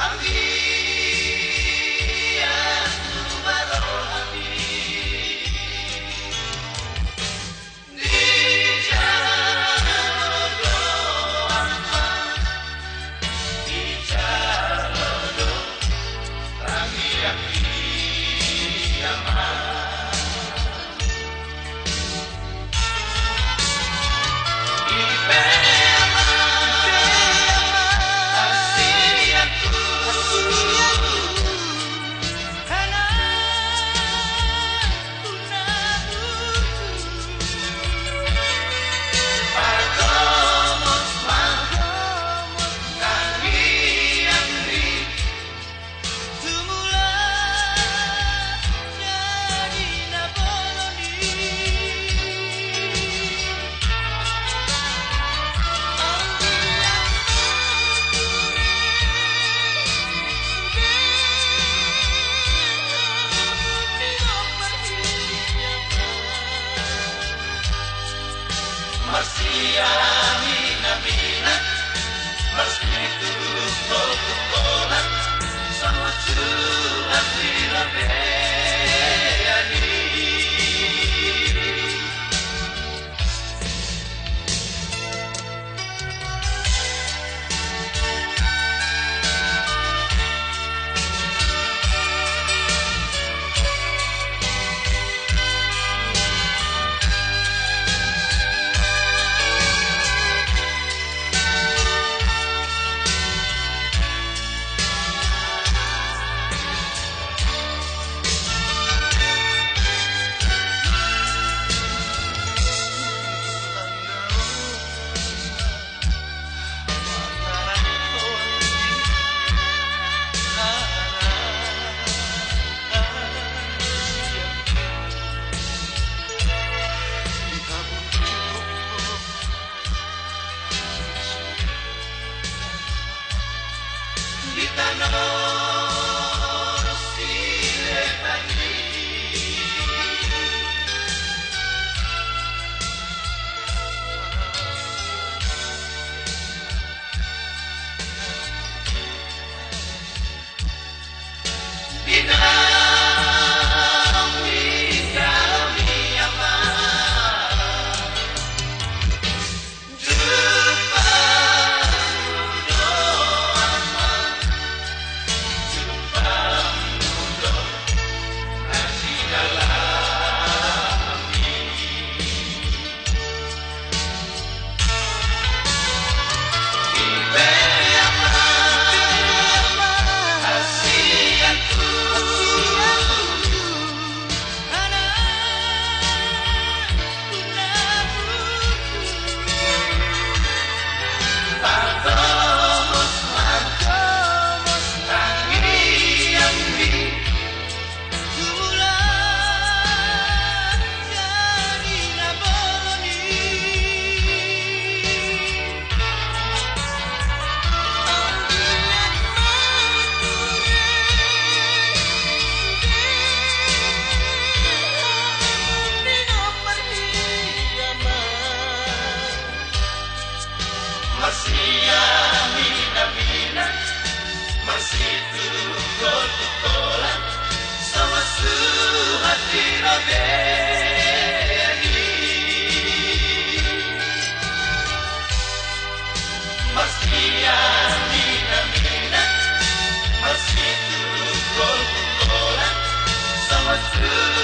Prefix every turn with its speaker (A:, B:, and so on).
A: I'm here. Through